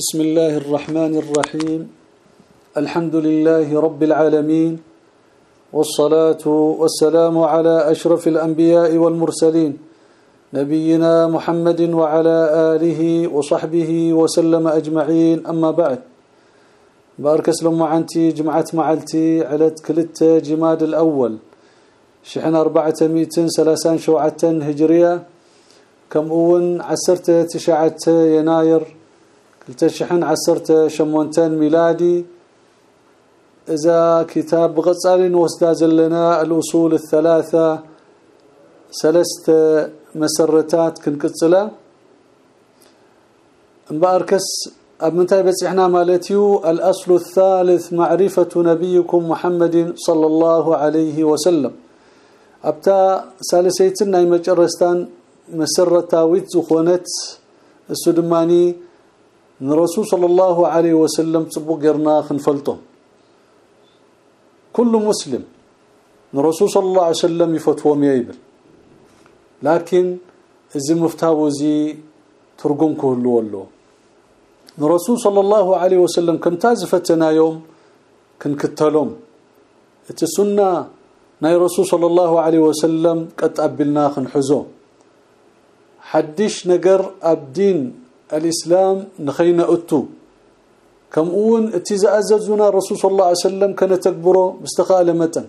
بسم الله الرحمن الرحيم. الحمد لله رب العالمين. والصلاة والسلام على أشرف الأنبياء والمرسلين. نبينا محمد وعلى آله وصحبه وسلم أجمعين. أما بعد. بارك اسلم عنتي جمعة معلتي علت كلت جماد الأول. شحن أربعة ميتين سلاسان شوعة هجرية. كم أون عسرت تشعة يناير. كلت شحن عسرت شمونتين ميلادي إذا كتاب غزال وسداز لنا الأصول الثلاثة سلست مسرتات كنكتسلا مباركس ابنتاي بصحنا مالتيو الاصل الثالث معرفة نبيكم محمد صلى الله عليه وسلم ابتا ثالثيتنا يمجرستان مسرتاويت زخونت السدماني الرسول صلى الله عليه وسلم صبو غيرنا خنفلطهم كل مسلم. الرسول صلى الله عليه وسلم يفتوم يبل. لكن إذا مفتاوزي ترجم كله والله. الرسول صلى الله عليه وسلم كم تازفتنا يوم كن كتلهم السنة ناي رسول صلى الله عليه وسلم قد قبلنا خنحزو. حدش نجر أبدين الإسلام نخينا أتو. كم أون إتي زاززنا الرسول صلى الله عليه وسلم كان تكبره مستقال متن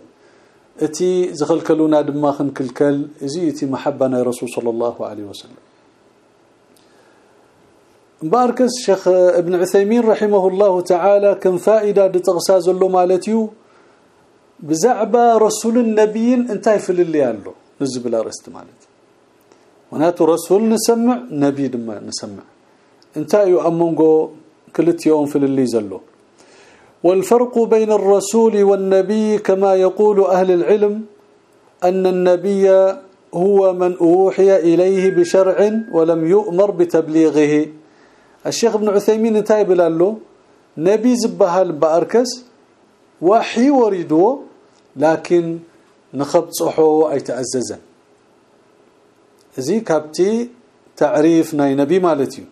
إتي زخلكلونا دما خنكلكل إزي إتي محبنا الرسول صلى الله عليه وسلم. مباركس شيخ ابن عثيمين رحمه الله تعالى كم فائدة لتغساز له مالتيو. بزعبه رسول النبي انتهي في اللي يالله نزب لا رست مالتي وناتو رسول نسمع نبي دما نسمع. انتهي امونغو كلت يوم في اللي زلو والفرق بين الرسول والنبي كما يقول أهل العلم أن النبي هو من أوحي إليه بشرع ولم يؤمر بتبليغه. الشيخ ابن عثيمين انتهى بلاله نبي زبهال بأركس وحي وريدو لكن نخب صحو اي تعززا زي كابتي تعريف ناي نبي مالتي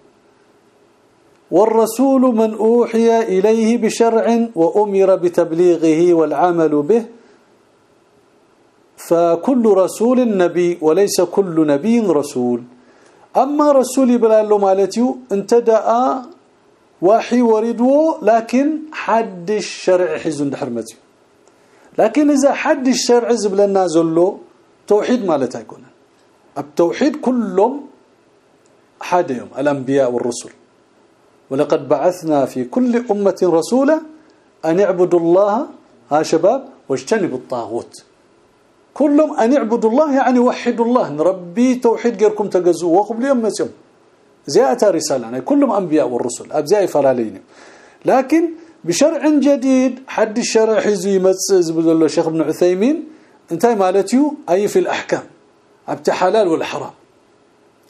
والرسول من أوحي إليه بشرع وأمر بتبليغه والعمل به فكل رسول نبي وليس كل نبي رسول. أما رسولي بلالو مالتيو انتدأ وحي وردو لكن حد الشرع حزن حرمتي لكن إذا حد الشرع زبلنا زلو توحيد مالتها يكون التوحيد كلهم حدهم الأنبياء والرسل. ولقد بعثنا في كل أمة رسولا أن اعبدوا الله ها شباب واجتنبوا الطاغوت. كلهم أن يعبدوا الله يعني وحدوا الله. نربي توحيد غيركم تجزوا وقبل يوم مسيم زيادة رسالة. يعني كلهم أنبياء والرسل ابزاي فلالين. لكن بشرع جديد حد الشرع حزي يمصز بذله شيخ ابن عثيمين انتهى مالتيو أي في الأحكام؟ أبت حلال والحرام.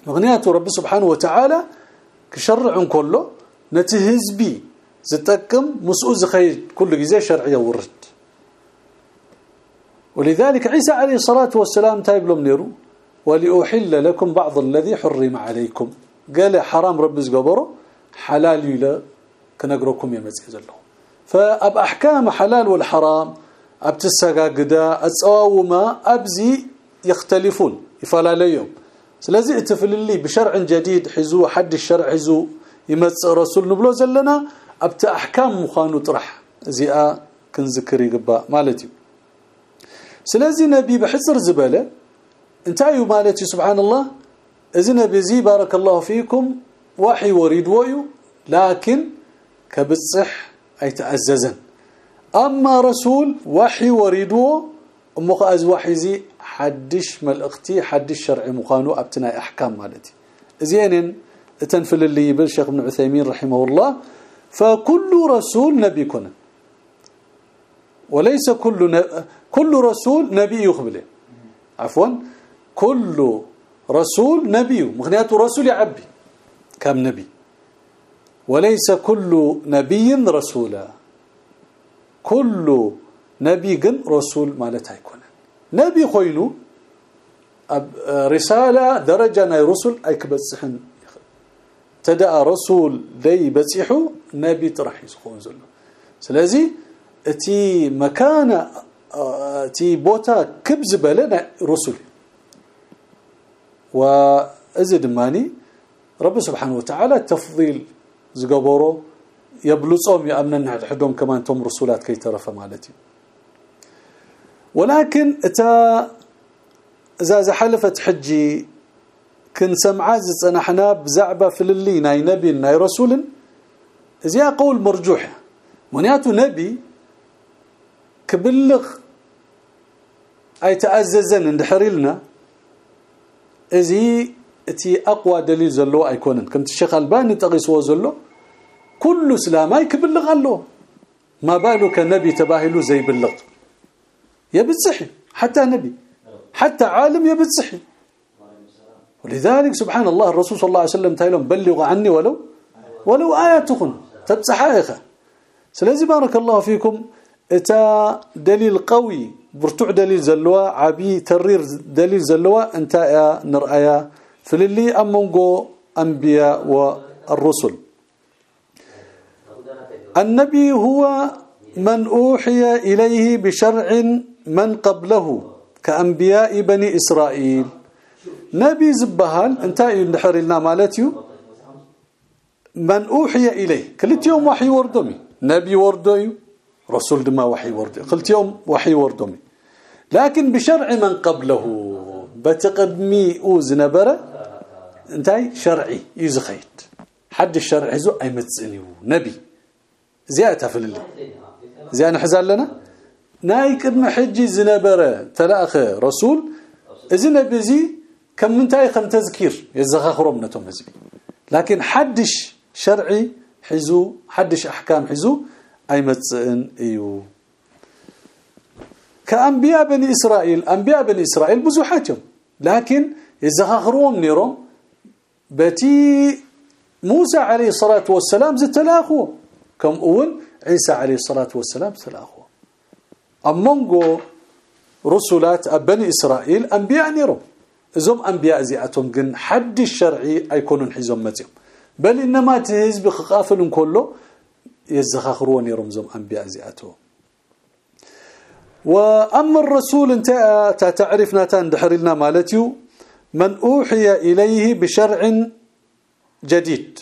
مغنيات رب سبحانه وتعالى كشرع كله نتهزبي زتقم مسؤول زخير كل جزء شرعية ورد. ولذلك عيسى عليه الصلاة والسلام تايب لهم نيرو ولأحل لكم بعض الذي حرم عليكم. قال حرام رب زقبره حلال لا كنقركم يا مزيز الله. فأب أحكام حلال والحرام ابتسقاقدا اتصاوما أبزي يختلفون يفلاليهم سلازي اتفل لي بشرع جديد حزو حد الشرع حزو. يمص رسول نبلو زلنا أبت أحكام مخانو طرح. زيا كنذكر يقبا. مالتي. سلازي نبي بحصر زبالة. انتايو مالتي. سبحان الله اذن بزي بارك الله فيكم. وحي وريد ويو. لكن كبصح أي تعززن أما رسول وحي وريدو امخ أز وحي زي حدش ملختي حدش شرعي مخانو ابتنا أحكام مالتي. زين تنفل اللي يبل شيخ ابن عثيمين رحمه الله فكل رسول نبي كنا. وليس كل. كل رسول نبي يخبله عفوا كل رسول نبي مغنيات رسول يعبي كم نبي. وليس كل نبي رسولا. كل نبي جن رسول مالتها يكون نبي خوينو رسالة درجة ناي رسل أي كبصحن تدأ رسول دي بصيحو نبي طرح يسخون زلو. سلازي اتي مكان اتي بوتا كبز بلنا رسل وازد ماني رب سبحانه وتعالى تفضيل زغبورو يبلصهم يأمنن حدهم كمان أنتم رسولات كي ترف مالتي. ولكن اتا إذا زحلفت حجي كن سمعا زصنحنا بزعبة فللي ناي نبي ناي رسول. زي قول مرجوح. منياتو نبي كبلغ أي تأززن اندحريلنا. ازي إتي أقوى دليل زلو ايكونن كنت الشيخ ألباني تقيسو زلو كل اسلاماي كبلغ له ما بالك نبي تباهلو زي بلغ. يبصحي حتى نبي. حتى عالم يبصحي ولذلك سبحان الله الرسول صلى الله عليه وسلم تايلهم بلغوا عني ولو ولو آياتكم تبصحايخه سلازي بارك الله فيكم. إتا دليل قوي برتوع دليل زلوا عبي ترير دليل زلوا أنت يا نرأيا. فللي أمونغو أنبياء والرسل. النبي هو من أوحي إليه بشرع من قبله كأنبياء بني إسرائيل. نبي زبهال انتهى ندحر لنا مالتيو من أوحي إليه. كلت يوم وحي وردمي. نبي وردوي رسول دما وحي وردوي قلت يوم وحي وردمي. لكن بشرع من قبله. بتقدمي أوز نبرة. انتهي شرعي. يزخيت حد الشرع زو اي متصنيو نبي. زيادة في اللي زي أنا حزال لنا ناي قدم حجي زنبرة. تلاخ رسول. اذا نبي زي كم منتاي خم تذكير يزخخرهم نتهم هزبي لكن حدش شرعي حزو حدش أحكام حزو أي متصن إيو. كأنبياء بني إسرائيل أنبياء بني إسرائيل بزوحاتهم لكن يزخخرهم نيرهم بتي موسى عليه الصلاة والسلام زتلاخو كم اول عيسى عليه الصلاة والسلام تلاخو امونغو رسولات بني إسرائيل أنبياء نيرهم ازم انبياء زياتهم جن حد الشرعي ايكونون حزم مزيهم بل انما تهزب خقافل كله يزخخرون يرمزم انبياء زياتهم واما الرسول انت تعرفنا تندحر لنا مالتيو من اوحي اليه بشرع جديد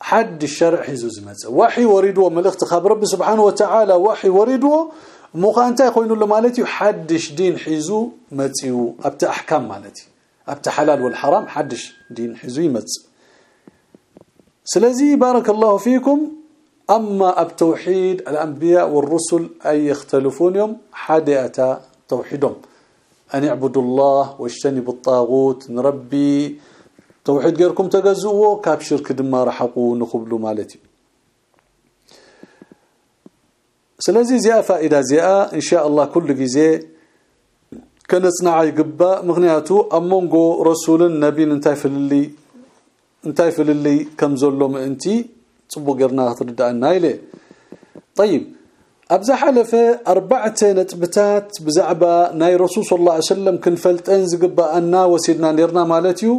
حد الشرع حزوز مزه وحي وريدو ملخت خبر رب سبحانه وتعالى وحي وريدو مخا انت يكونوا له مالتي حدش دين حيزو متيو ابت احكام مالتي ابت حلال والحرام حدش دين حيزو يمت سلازي بارك الله فيكم اما التوحيد الانبياء والرسل اي يختلفون يوم حدئه توحيدهم ان اعبدوا الله واجتنبوا الطاغوت. نربي توحيد غيركم تجزؤوا كاب شرك دما رحقوا نقبلوا مالتي سلازي زيا فائدة زيا إن شاء الله كل جزء كنصنع يقبا مغنياتو أمونغو رسول النبي انتي فللي انتي فللي كم زلو انتي صبو غيرنا تردانا يله طيب ابزح حلفة أربعة نطبتات بزعبة ناي رسول صلى الله عليه وسلم كنفلطن زقبا أنا وسيدنا نيرنا مالتيو.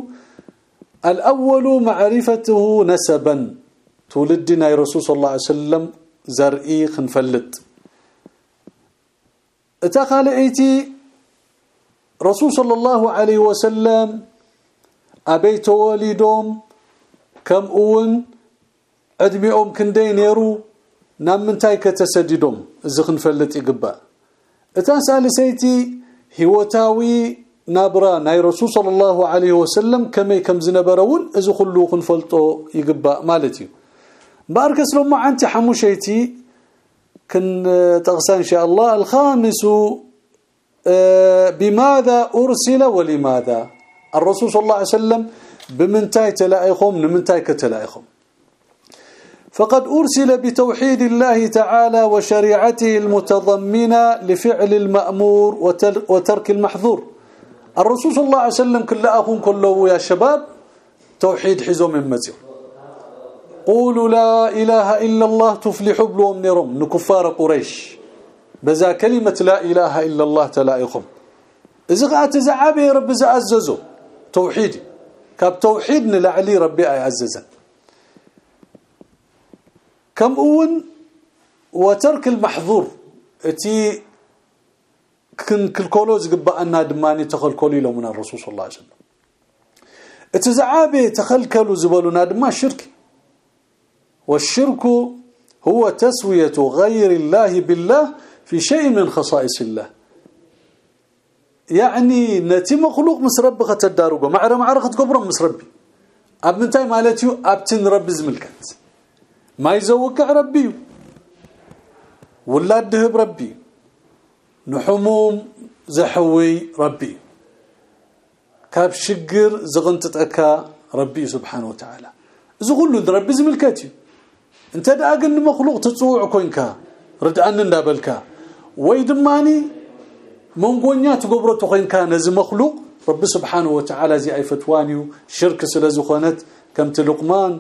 الأول معرفته نسبا تولدنا رسول صلى الله عليه وسلم زرئي خنفلت. اتخالئتي رسول صلى الله عليه وسلم أبيت وليدهم كم أون ادميهم كندي نيرو نام منتاي كتسددهم إذا خنفلت يقبأ. أتا سالسيتي هوتاوي نابرا ناي رسول صلى الله عليه وسلم كما كم زنبرون إذا كله خنفلطو يقبأ مالتي بارك اسلم مع انت حموشيتي كن تغسان إن شاء الله. الخامس بماذا أرسل ولماذا؟ الرسول صلى الله عليه وسلم بمنتاي تلائخهم نمنتاي كتلائخهم. فقد أرسل بتوحيد الله تعالى وشريعته المتضمنة لفعل المأمور وترك المحظور. الرسول صلى الله عليه وسلم كل أخون كله يا شباب توحيد حزو من قولوا لا إله إلا الله تفلحوا بلوم نرم نكفار قريش. بذا كلمة لا إله إلا الله تلائقهم. إذا قاعد تزعبي رب زعززو توحيدي كاب توحيد نلعلي ربي أعززا كم أون وترك المحظور. إتي كن كلكولو زغبانا دماني تخلكولي لو من الرسول صلى الله عليه وسلم. اتزعابه تخلكلوا زبلونا دما شرك والشرك هو تسوية غير الله بالله في شيء من خصائص الله. يعني نتي مخلوق مسرب ختدارغو معرة معرة تكبر مسربي أب منتاي مالتيو ابتن رب زملكت ما يزوقع ربي ولاد دهب ربي نحموم زحوي ربي كاب شجر زغنتتك ربي سبحانه وتعالى. كله ربي زملكتي انت داقن مخلوق تصوع كوينكا ردأن ندابلكا ويدماني منغونيا تغبرو تخين كان نز مخلوق رب سبحانه وتعالى زي اي فتوانيو شرك سلازخونت كم تلقمان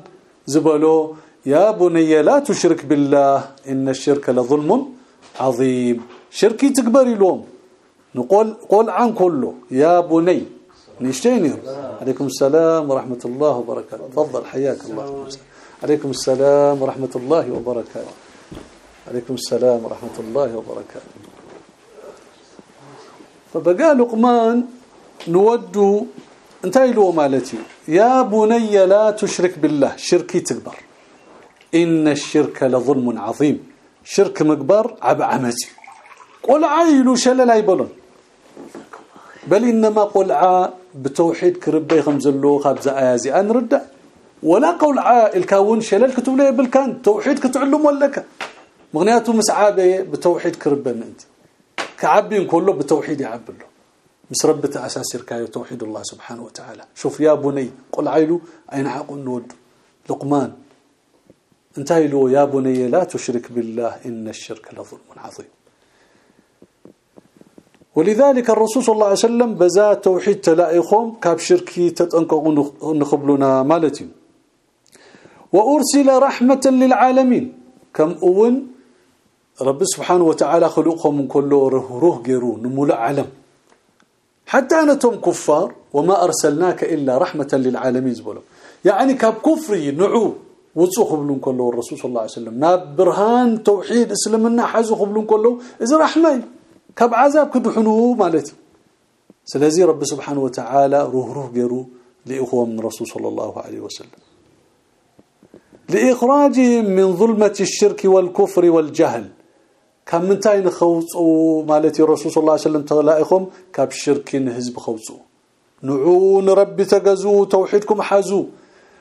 زبلو يا بني لا تشرك بالله إن الشرك لظلم عظيم شركي تكبر لهم نقول قول عن كله يا بني نشتيني عليكم السلام ورحمة الله وبركاته تفضل حياك الله عليكم السلام ورحمة الله وبركاته. عليكم السلام ورحمة الله وبركاته. فبقى لقمان نودو انتهي له مالتي. يا بني لا تشرك بالله شركي تكبر. إن الشرك لظلم عظيم. شرك مكبر عب عمتي. قل عيلو شل لا يبلون بل إنما قل ع بتوحيد كربي خمزلو خبز آيازي أنرد ولا قول ع الكون شلل كتب لي بالكان توحيد كتعلم ولك مغنياته مسعابة بتوحيد كربنا أنت. كعبين كله بتوحيد يعبله مس ربته أساس ركايه توحيد الله سبحانه وتعالى. شوف يا بني قل عيلو أين حق النود؟ لقمان. انتهي له يا بني لا تشرك بالله إن الشرك لظلم عظيم. ولذلك الرسول صلى الله عليه وسلم بزا توحيد تلائخهم كاب شركي تتنققوا نخبلنا مالتي. وأرسل رحمة للعالمين. كم أون؟ رب سبحانه وتعالى خلقهم من كله روح غيرو نمولع علم حتى أنتم كفار وما أرسلناك إلا رحمة للعالمين زبولو. يعني كاب كفري نعو وصو خبلون كله الرسول صلى الله عليه وسلم. ناب برهان توحيد اسلمنا حزو خبلون كله. اذا رحمه كب عذاب كدحنو مالتي. سلازي رب سبحانه وتعالى روح روح غيرو لإخوة من الرسول صلى الله عليه وسلم. لإخراجهم من ظلمة الشرك والكفر والجهل. كم منتاي نخوصوا مالتي الرسول صلى الله عليه وسلم تلاقيهم كاب شرك حزب خوصوا نعون ربي تجزو توحيدكم حزو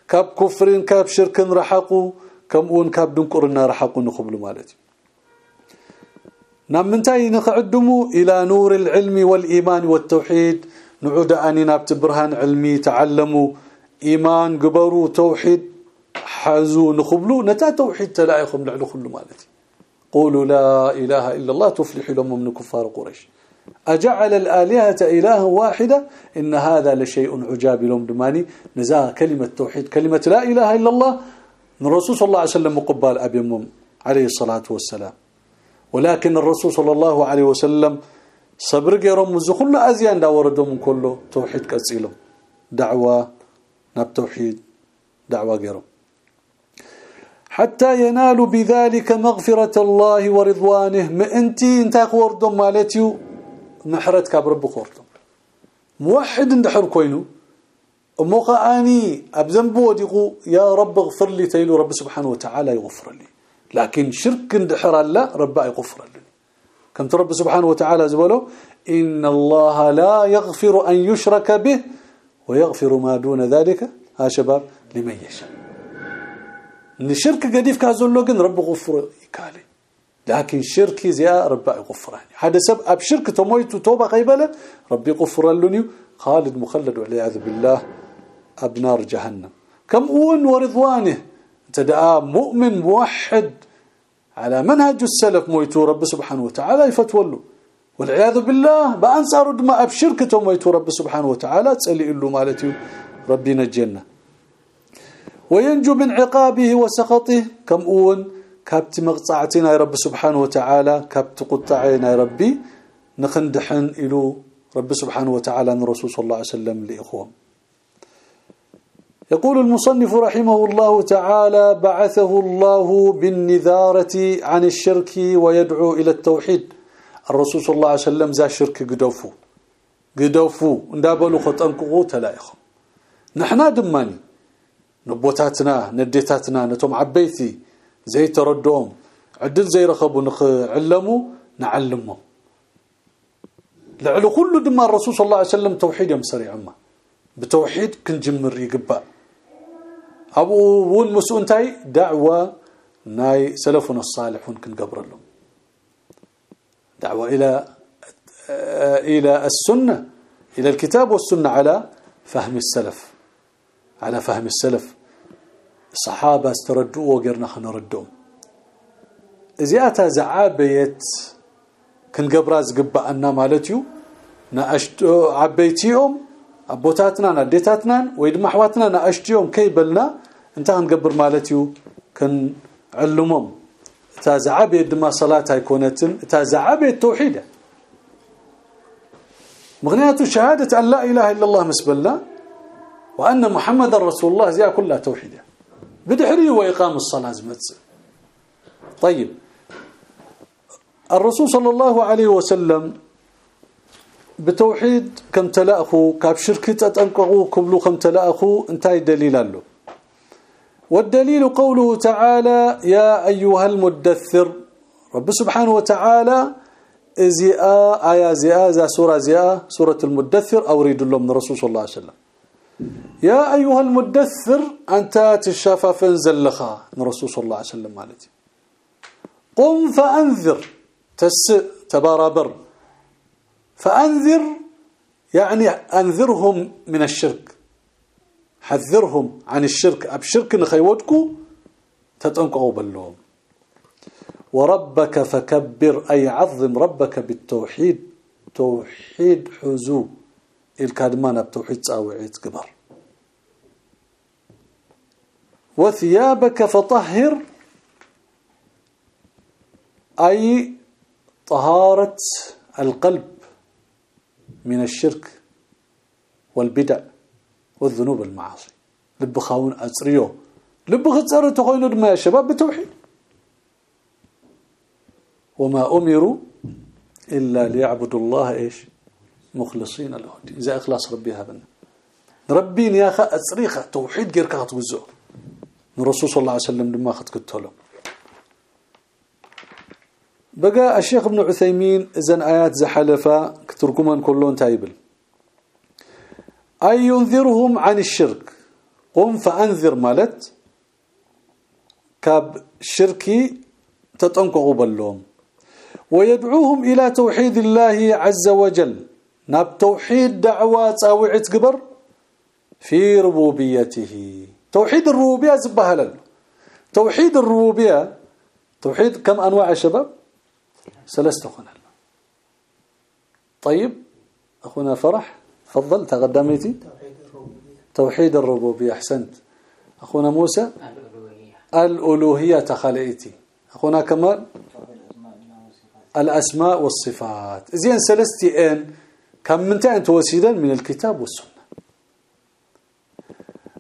كاب كفرين كاب شركن رحقوا كم اون كاب دنقرنا رحقوا نخبل مالتي. نعم منتاي نقعدمو إلى نور العلم والإيمان والتوحيد. نعود اننا بتبرهان علمي تعلموا إيمان قبروا توحيد. حازوا نخبلوا نتا توحيد تلاعيكم لعلو كل مالتي. قولوا لا إله إلا الله تفلحوا لهم من كفار قريش. أجعل الآلهة إلها واحدة؟ إن هذا لشيء عجاب لهم دماني. نزاها كلمة توحيد كلمة لا إله إلا الله. من الرسول صلى الله عليه وسلم مقبال أبي أمم عليه الصلاة والسلام. ولكن الرسول صلى الله عليه وسلم صبر غيرهم كل أزيان دا وردهم كله توحيد كسيلهم. دعوة نب توحيد دعوة غيرهم حتى ينالوا بذلك مغفرة الله ورضوانه. ما انتي انت وردهم مالتيو محرت كاب رب خورتم موحد اندحر كوينو. موقعاني ابذنب وديقو يا رب اغفر لي تيلو رب سبحانه وتعالى يغفر لي. لكن شرك اندحر لا رب يغفر لي. كم رب سبحانه وتعالى زبلو إن الله لا يغفر أن يشرك به ويغفر ما دون ذلك. ها شباب لمن يشاء. الشرك قديف كازولو كن رب غفر يكالي لكن شركي زي رب يغفرني هذا سبب أب شرك تمويت توبة قيبله ربي يغفر لني خالد مخلد والعياذ بالله ابنار جهنم. كم أون ورضوانه؟ تدعى مؤمن موحد على منهج السلف مويتو رب سبحانه وتعالى يفتولوا والعياذ بالله بانصار دما أب شركته مويتو رب سبحانه وتعالى تسلي له مالتي ربي نجينا. وينجو من عقابه وسخطه كم أون كابت مقطعتنا يا رب سبحانه وتعالى كابت قطعنا يا ربي نخندحن إلو رب سبحانه وتعالى من رسول صلى الله عليه وسلم لإخوهم يقول المصنف رحمه الله تعالى بعثه الله بالنذارة عن الشرك ويدعو إلى التوحيد. الرسول صلى الله عليه وسلم ذا شرك قدوفو. قدوفو. اندابلو خطنقو تلايخم نحنا دماني. نبوتاتنا نديتاتنا نتوم عبيتي زي تردهم عدل زي رخبو نعلمو نعلمو لعلو كل دم الرسول صلى الله عليه وسلم توحيد يمسري عما بتوحيد كنجمر يقبأ ابو ون انتاي دعوه ناي سلفنا الصالحون كنقبر لهم دعوه إلى إلى السنة إلى الكتاب والسنة على فهم السلف على فهم السلف الصحابه استردوا وغيرنا خنردهم ازياتا زعابيت كنقبرا زقبأنا مالتيو ناشت عبيتيهم ابوتاتنا نديتاتنا ويدما احواتنا ناشتيهم كيبلنا انت هنقبر مالتيو كن علمهم تازعب يدما صلاه يكونتن تازعب التوحيد مغنيات شهاده ان لا اله الا الله مسبلا وان محمد رسول الله زي كلها توحيد بدحري وإقام الصلاة زمت. طيب. الرسول صلى الله عليه وسلم بتوحيد كم تلاخو كاب شركه تنققو كبلو كم تلاخو انتهي دليل له والدليل قوله تعالى يا أيها المدثر رب سبحانه وتعالى ازياء ايا زياء ذا سورة زياء سورة المدثر اوريد الله من الرسول صلى الله عليه وسلم. يا أيها المدثر أنت تشافى فنزلخا من الرسول صلى الله عليه وسلم مالتي قم فأنذر تس تباربر فأنذر يعني أنذرهم من الشرك. حذرهم عن الشرك. ابشرك نخيودكو تتنقوا بلهم وربك فكبر أي عظم ربك بالتوحيد. توحيد حزو الكادمان بتوحيد تساوعيت كبر. وثيابك فطهر أي طهارة القلب من الشرك والبدع والذنوب المعاصي لب خاون اصريو لب خصر تخوينو دما يا شباب بتوحيد. وما أمروا إلا ليعبدوا الله إيش؟ مخلصين له إذا إخلاص ربي هبنا ربي يا اخ اصريخه توحيد غير كتوزو الرسول صلى الله عليه وسلم دما خطكتله بقى الشيخ ابن عثيمين اذا آيات زحلفة كتركمان كلهم تايبل. أي ينذرهم عن الشرك؟ قم فأنذر مالت. كاب شركي تتنقوا بلهم ويدعوهم إلى توحيد الله عز وجل. ناب توحيد دعوة تاوعت قبر في ربوبيته توحيد الربوبية زبهلل توحيد الربوبية توحيد كم أنواع يا شباب ثلاثة أخونا طيب أخونا فرح تفضل تقدميتي توحيد الربوبيه احسنت اخونا موسى الالوهيه تخلئتي اخونا كمال الاسماء والصفات زين سلستي ان كم من انت وسيلا من الكتاب والسنة.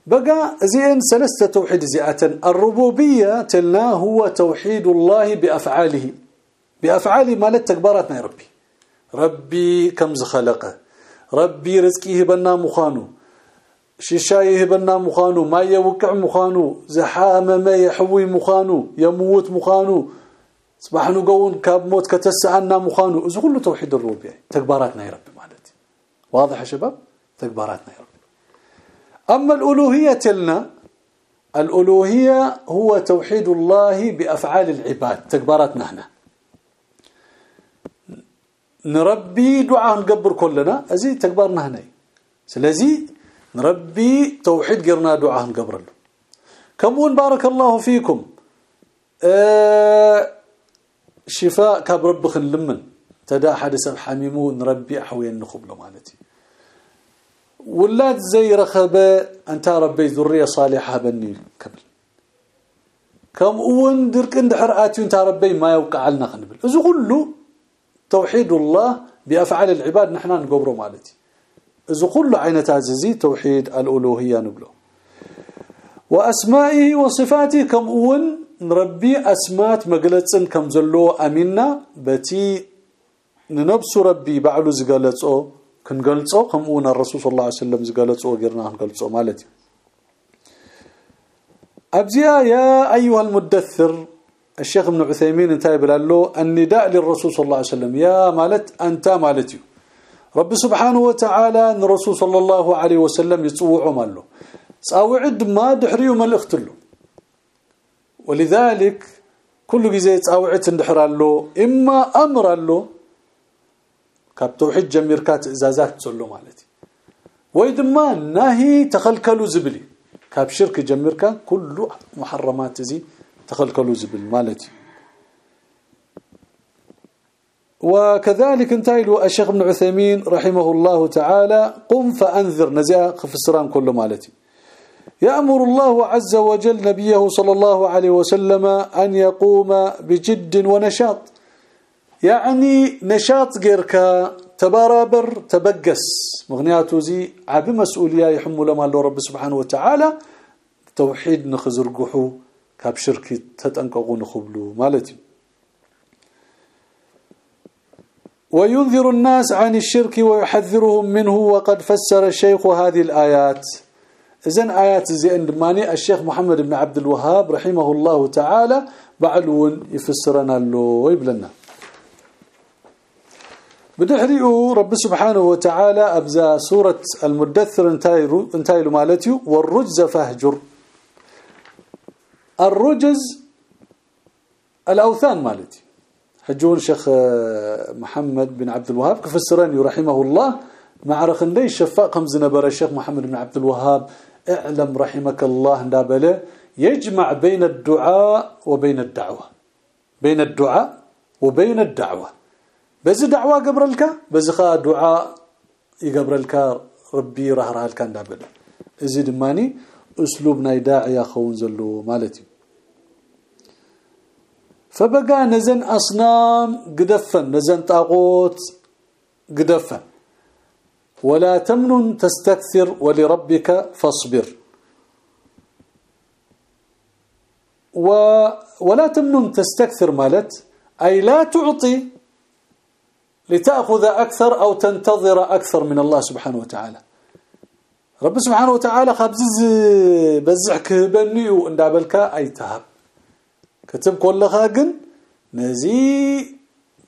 بقى زين سلسته توحيد زيئه الربوبية تلنا هو توحيد الله بأفعاله. بافعاله مالت تكبراتنا يا ربي. ربي كم خلقه ربي رزقي هبنا مخانو. شيشاي هبنا مخانو. ما يوقع مخانو. زحام ما يحوي مخانو. يموت مخانو. صباح نقول كاب موت كتسعنا مخانو. اذا كله توحيد الربوبية. تكباراتنا يا رب مالتي واضح يا شباب؟ تكباراتنا يا رب. أما الألوهية لنا الألوهية هو توحيد الله بأفعال العباد. تكباراتنا هنا. نربي دعاء نقبر كلنا. أزي تكبرنا هنا. سلازي نربي توحيد غيرنا دعاء نقبر له. كمون بارك الله فيكم. آه شفاء كاب ربخ لمن تدا حدث حميمو نربي احوي له مالتي. ولاد زي رخبة أنت ربي ذرية صالحة بني كبل. كم أون درك اندحر آتي أنت ربي ما يوقع لنا خنبل إذا كله توحيد الله بأفعال العباد نحن نقبره مالتي. إذا كل عينه عزيزي توحيد الألوهية نقوله وأسمائه وصفاته كم أون ربي أسمات مغلصن كم زلو امنا بتي ننبس ربي بعلو زغلصو كنغلصو كم اون الرسول صلى الله عليه وسلم زغلصو غيرنا نغلصو مالتي ابزيا يا ايها المدثر الشيخ ابن عثيمين انتهى بلاله النداء للرسول صلى الله عليه وسلم يا مالت انت مالتي رب سبحانه وتعالى الرسول صلى الله عليه وسلم يصوعوا ماله صاوعد ما دحريو ملخت له ولذلك كل جزء صاوعت اندحر له اما أمر كاب توحيد جميركات ازازات تصلو مالتي ويدما ناهي تخلكلوا زبلي كاب شرك جميركا كل محرمات زي تخلكلوا زبل مالتي وكذلك انتهى الشيخ ابن عثيمين رحمه الله تعالى قم فانذر نزع خفسران كل مالتي يأمر الله عز وجل نبيه صلى الله عليه وسلم أن يقوم بجد ونشاط يعني نشاط غيرك تباربر تبقس. مغنياته زي عب مسؤولية يحمل ما الله رب سبحانه وتعالى. توحيد نخزرقحو كاب شرك تتنققوا نخبلو مالتي. وينذر الناس عن الشرك ويحذرهم منه وقد فسر الشيخ هذه الآيات. إذن آيات زي اندماني الشيخ محمد بن عبد الوهاب رحمه الله تعالى بعلون يفسرنا له ويبلنا. بدحريو رب سبحانه وتعالى أبزا سورة المدثر انتهي مالتي والرجز فاهجر. الرجز الأوثان مالتي. حجون شيخ محمد بن عبد الوهاب كفسرني رحمه الله مع رخندي شفاء قمز نبر الشيخ محمد بن عبد الوهاب اعلم رحمك الله دابله يجمع بين الدعاء وبين الدعوة. بين الدعاء وبين الدعوة. بز دعوة قبرلك بز خا دعاء يقبرلك ربي رهره كان دابله ازي دماني اسلوب ناي داعي خون زلو مالتي فبقى نزن اصنام قدفن نزن طاغوت قدفن ولا تمنن تستكثر ولربك فاصبر و ولا تمنن تستكثر مالت أي لا تعطي لتأخذ أكثر أو تنتظر أكثر من الله سبحانه وتعالى. رب سبحانه وتعالى خبزز بزعك بنيو اندابلك أي تهب كتب كل خاقن نزي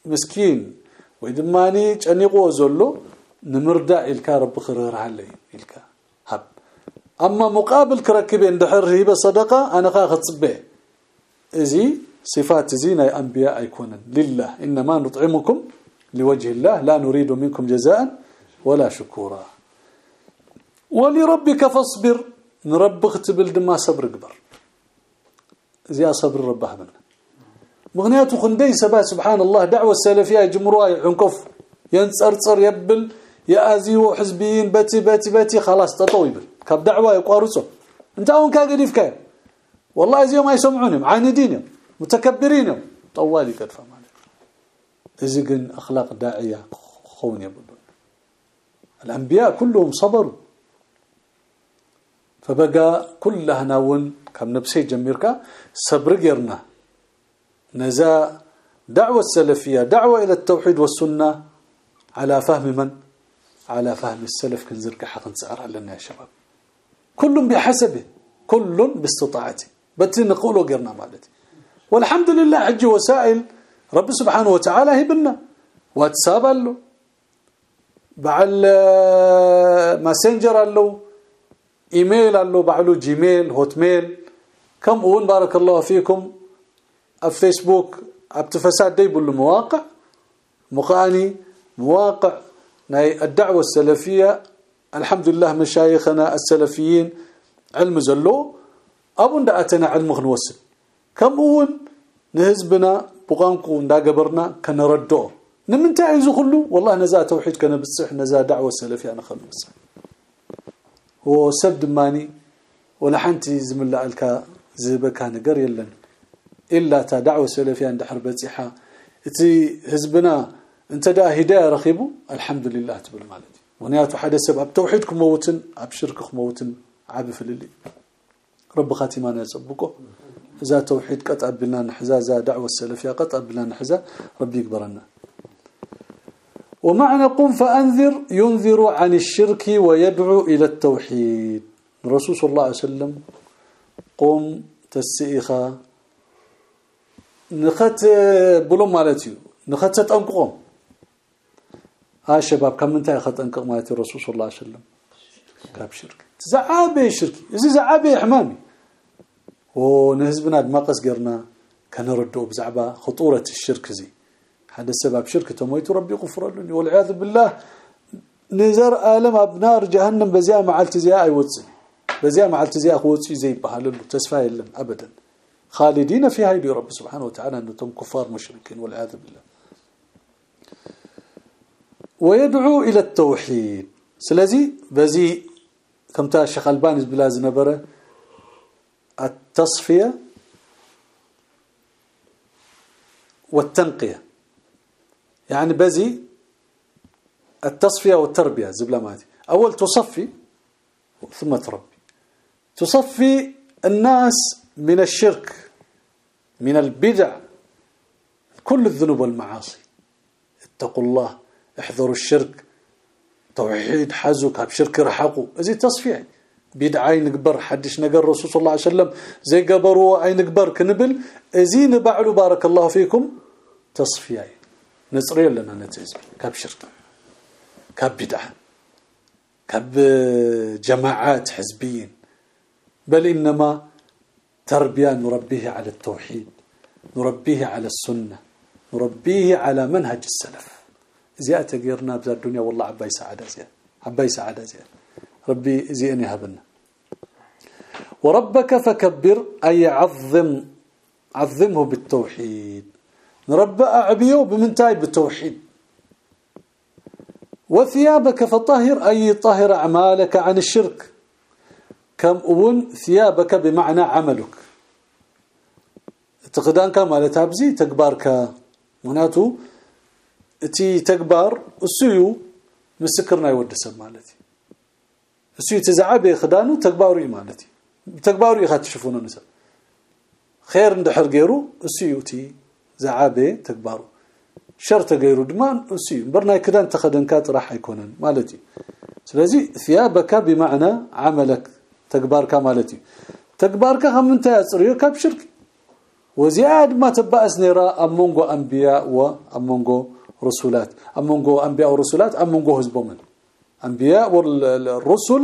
مسكين. ويدماني تشنيقو زلو نمردع إلكا رب خرر علي إلكا هب. أما مقابل كركبين دحر هيبة صدقة أنا خاخت صبيه إزي صفات زينة أنبياء يكون لله إنما نطعمكم لوجه الله لا نريد منكم جزاء ولا شكورا. ولربك فاصبر. نرب اختبل دما صبر قبر زي صبر ربه منا مغنياته خندي سبا سبحان الله دعوة السلفية جمروا عنكف ينصرصر يبل يأذيو حزبيين بتي بتي بتي خلاص تطويب كاب دعوة يقارصوا انت أون كاقديفك والله زي ما يسمعونهم عاندين متكبرين طوالي قد فهم ازقن أخلاق داعية خون يبدون الأنبياء كلهم صبروا. فبقى كلها ناون كم نبسي جميركا صبر غيرنا نزا دعوة السلفية دعوة إلى التوحيد والسنة على فهم من؟ على فهم السلف كنزرك حق نسعر لنا يا شباب. كل بحسبه كل باستطاعته بتي نقوله غيرنا مالتي. والحمد لله حج وسائل رب سبحانه وتعالى هبنا واتساب له. بعل ماسنجر له. إيميل له بعلو جيميل هوتميل. كم اون بارك الله فيكم؟ الفيسبوك ابتفساد دي بالمواقع مقاني مواقع. الدعوة السلفية. الحمد لله مشايخنا السلفيين. علم زلو. أبو نداتنا علم خنوسل كمون نهزبنا. بقانكو نداغبرنا كنردو. نمنتا يزو كله؟ والله نزا توحيد كنا بصح نزا دعوة السلفيه أنا خلص هو سبد ماني ولا حنتي زملا الكا زبكا نجر يلن. إلا تا دعوة سلفيه عند حرب بصيحه تي حزبنا انت دا هداية رخيبو؟ الحمد لله تبل مالتي. ونياتو حدا سبب توحيدكم موتن ابشركم موتن عاب فللي رب خاتمان يصبقه إذا توحيد قد قبلنا نحزا إذا دعوة السلفية قد قبلنا نحزا ربي يكبرنا ومعنى قم فأنذر ينذر عن الشرك ويدعو إلى التوحيد الرسول صلى الله عليه وسلم قم تسئخا نخت بلوم مالتي نخت تنققهم ها شباب كم انت خط انقق مالتي الرسول صلى الله عليه وسلم كاب شرك زعابه شرك اذا زعابه حمامي ونهزبنا دمقس قرنا كنردو بزعبة خطورة الشرك زي. هذا السبب شرك تمويت ربي غفر له والعياذ بالله. نزر آلم أبنار جهنم بزيا معلت زيا ايوصي بزيا معلت زيا خوصي زي بحال تسفى يلم ابدا. خالدين فيها يدي رب سبحانه وتعالى انهم كفار مشركين والعياذ بالله. ويدعو إلى التوحيد. سلازي بزي كمتا الشيخ ألباني بلاز نبره التصفية والتنقية. يعني بزي التصفية والتربية زبلماتي أول تصفي ثم تربي. تصفي الناس من الشرك من البدع كل الذنوب والمعاصي. اتقوا الله احذروا الشرك. توحيد حزك بشرك رحقوا. ازي تصفية. بدعاي نكبر حدش نقر الرسول صلى الله عليه وسلم زي قبروا اي نكبر كنبل ازي نبعلوا بارك الله فيكم تصفيه نصري لنا نتزبي كاب شرك كاب بدعه كاب جماعات حزبيين بل انما تربيه نربيه على التوحيد نربيه على السنة نربيه على منهج السلف زياده غيرنا بذا الدنيا والله عباي سعاده زين عباي سعاده زين ربي زين يهبنا وربك فكبر أي عظم عظمه بالتوحيد. نربى أعبيه بمنتاي بالتوحيد. وثيابك فطهر أي طهر أعمالك عن الشرك. كم أون ثيابك بمعنى عملك. تقدان كما تابزي تكبارك. مناتو تي تكبار السيو مسكرنا يودسب مالتي. السيو تزعبه خدانو تكباري مالتي تكبارو يخات تشوفونه نسب خير اندحر غيرو السيوتي زعابه تكبارو شرط غيرو دمان السيو برنا كدان تخدنكات راح يكونن مالتي سلازي ثيابك بمعنى عملك تكبارك مالتي تكبارك هم انت يصريو كاب شرك وزياد ما تبأس نرى امونغو انبياء وامونغو رسولات امونغو انبياء ورسولات امونغو حزبهم انبياء والرسل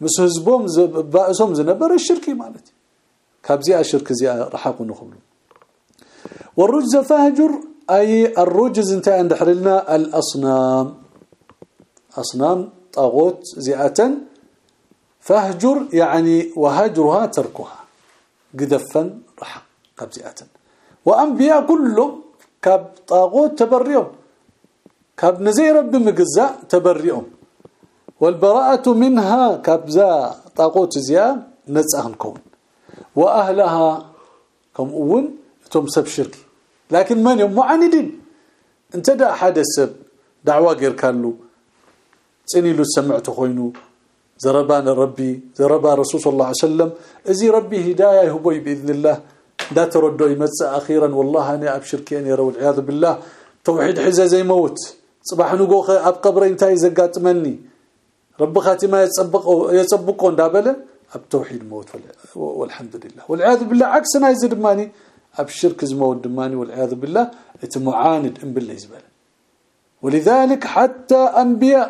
مس حزبهم بأسهم زنبر الشرك مالتي. كابزي الشرك زي رحقوا نخبل والرجز فهجر أي الرجز انت عند حرلنا الأصنام. أصنام طاغوت زئة فهجر يعني وهجرها تركها. قذفا رحق كابزئة وأنبياء كلهم كاب طاغوت تبريهم. كاب نزي رب مجزاء تبريهم. والبراءة منها كبزا طاقوت زيا نصحن كون وأهلها كم أون تم سب شرك. لكن من يوم معاندين. انت دا حدث سب دعوة غير كانوا صنيلو سمعت خوينو. زربان ربي. زربا رسول صلى الله عليه وسلم. ازي ربي هداية يهبوي بإذن الله. دا تردوا يمس أخيرا. والله أنا ابشر كين يرى والعياذ بالله. توحيد حزة زي موت. صباح نغو أب قبري انتي زقاطمني رب خاتمه يصبقوا يصبقوا اندابله أب توحيد موت والحمد لله والعياذ بالله عكسنا يزيد ماني أب شرك زموت دماني والعياذ بالله اتمعاند ام بالله يزبل. ولذلك حتى أنبياء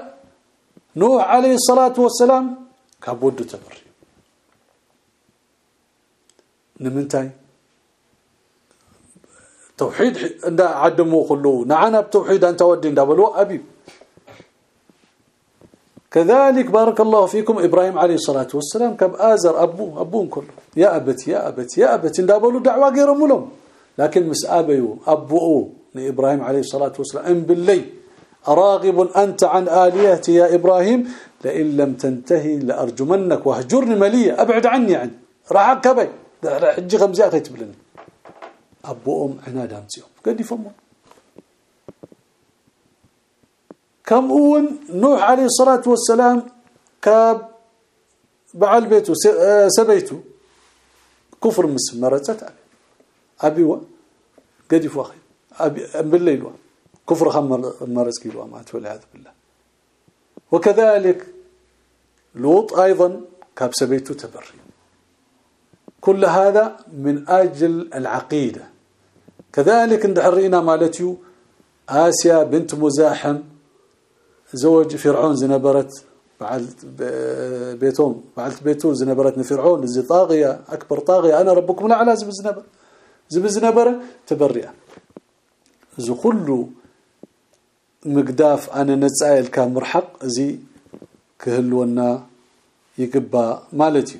نوح عليه الصلاة والسلام كابود تبر نمنتاي؟ توحيد عند عدمو كله. نعنا بتوحيد أنت ودي اندابلو ابي كذلك بارك الله فيكم إبراهيم عليه الصلاة والسلام كب آزر أبوه أبوهم كله. يا أبت يا أبت يا أبت اندابلوا دعوة غير ملهم لكن مسأبيو أبوه لإبراهيم عليه الصلاة والسلام. إن بالليل أراغب أنت عن آليتي يا إبراهيم لئن لم تنتهي لأرجمنك. وهجرني مليا أبعد عني يعني راح كبي حجي خمسة أخي تبلني. أبوهم عناد همسيهم قد يفهمون. كم نوح عليه الصلاة والسلام كاب بعل بيته سبيته. كفر مس مرصت ابيوا قد يفخ ابي بالليل كفر خمر مرز كيلو ما والعياذ بالله. وكذلك لوط أيضا كابسبيته تبري. كل هذا من أجل العقيدة. كذلك عند حرينا مالتيو آسيا بنت مزاحم زوج فرعون زنبرت بعلت بيتهم بعلت بيتو زنبرت فرعون زي طاغية أكبر طاغية أنا ربكم الأعلى زب زنبر زب زنبر تبرئ زو كله مقداف أنا نصايل كان مرحق زي كهلونا يقبا مالتي.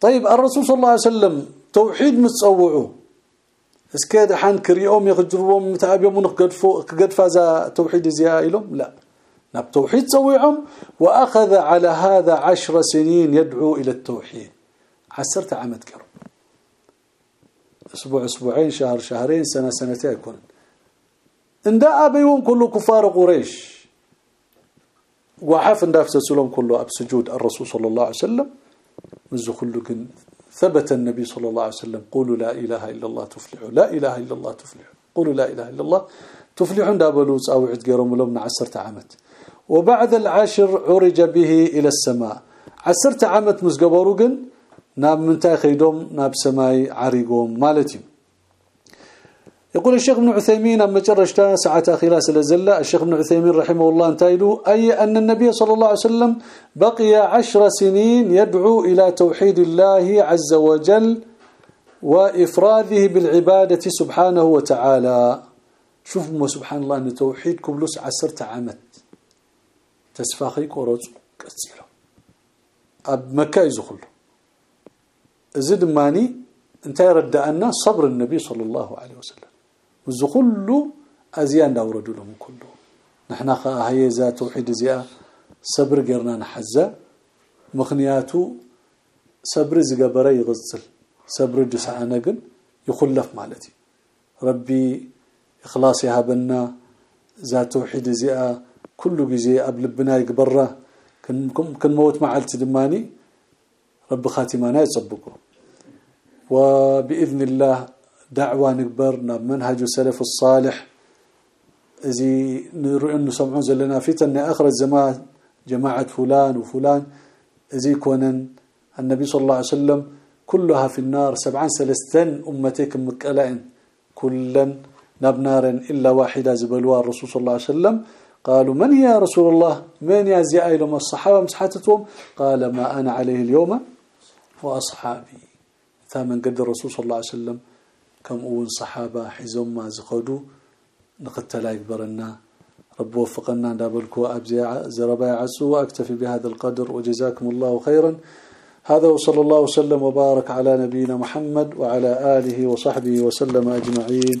طيب الرسول صلى الله عليه وسلم توحيد متصوعه. اسكاد حان كريوم يخجرهم متابيهم نقدفو قدفا ذا توحيد زيائلهم لا. ناب توحيد صويعهم وأخذ على هذا عشر سنين يدعو إلى التوحيد. عسرت عمد كرم أسبوع أسبوعين شهر شهرين سنة سنتين يكون. عند أبيهم كله كفار قريش. وعف اندافسسلهم كله اب سجود الرسول صلى الله عليه وسلم. منذ كله ثبت النبي صلى الله عليه وسلم قولوا لا إله إلا الله تفلحوا لا إله إلا الله تفلحوا قولوا لا إله إلا الله. تفلحون دابلوس أو عد قرم لهم عسرت عمت وبعد العشر عرج به إلى السماء. عسرت عمت مزقبرو جن ناب منتاي خيدوم ناب سماي عريقوم مالتي. يقول الشيخ ابن عثيمين أما جرشتا ساعة أخيرا سلزله الشيخ ابن عثيمين رحمه الله انتايلو أي أن النبي صلى الله عليه وسلم بقي عشر سنين يدعو إلى توحيد الله عز وجل وإفراده بالعبادة سبحانه وتعالى. شوف سبحان الله أن توحيد كبلوس عسرت عمت تسفاخي قرص قصيرو أب مكة يزخل. زد ماني أنت يردأنا صبر النبي صلى الله عليه وسلم. وزخل أزيان داورد لهم كله. نحن هي ذات توحيد زيا صبر غيرنا نحزه مخنياتو صبر زغبره يغزل. صبر دسعنا ግን يخلف مالتي. ربي إخلاص يهبنا ذات توحيد زيا كل جزي قبل بنا يقبره كن موت معلت دماني رب خاتمنا يصبقه وبإذن الله دعوة نكبرنا منهج السلف الصالح. زي انه سمعون زلنا فتن آخر الزمان جماعة فلان وفلان. زي كونن النبي صلى الله عليه وسلم كلها في النار سبعان سلستن أمتك مكلائن كلا نبنار إلا واحدة زبلوا الرسول صلى الله عليه وسلم. قالوا من يا رسول الله؟ من يا زي لهم الصحابة مسحتهم قال ما أنا عليه اليوم وأصحابي. ثامن قد الرسول صلى الله عليه وسلم كم اول صحابة حزم ما زخدوا نقتل يكبرنا رب وفقنا دابلكو أبزي زربا يعسو وأكتفي بهذا القدر وجزاكم الله خيرا. هذا وصلى الله وسلم وبارك على نبينا محمد وعلى آله وصحبه وسلم أجمعين.